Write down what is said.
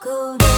cold.